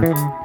Mm-hmm.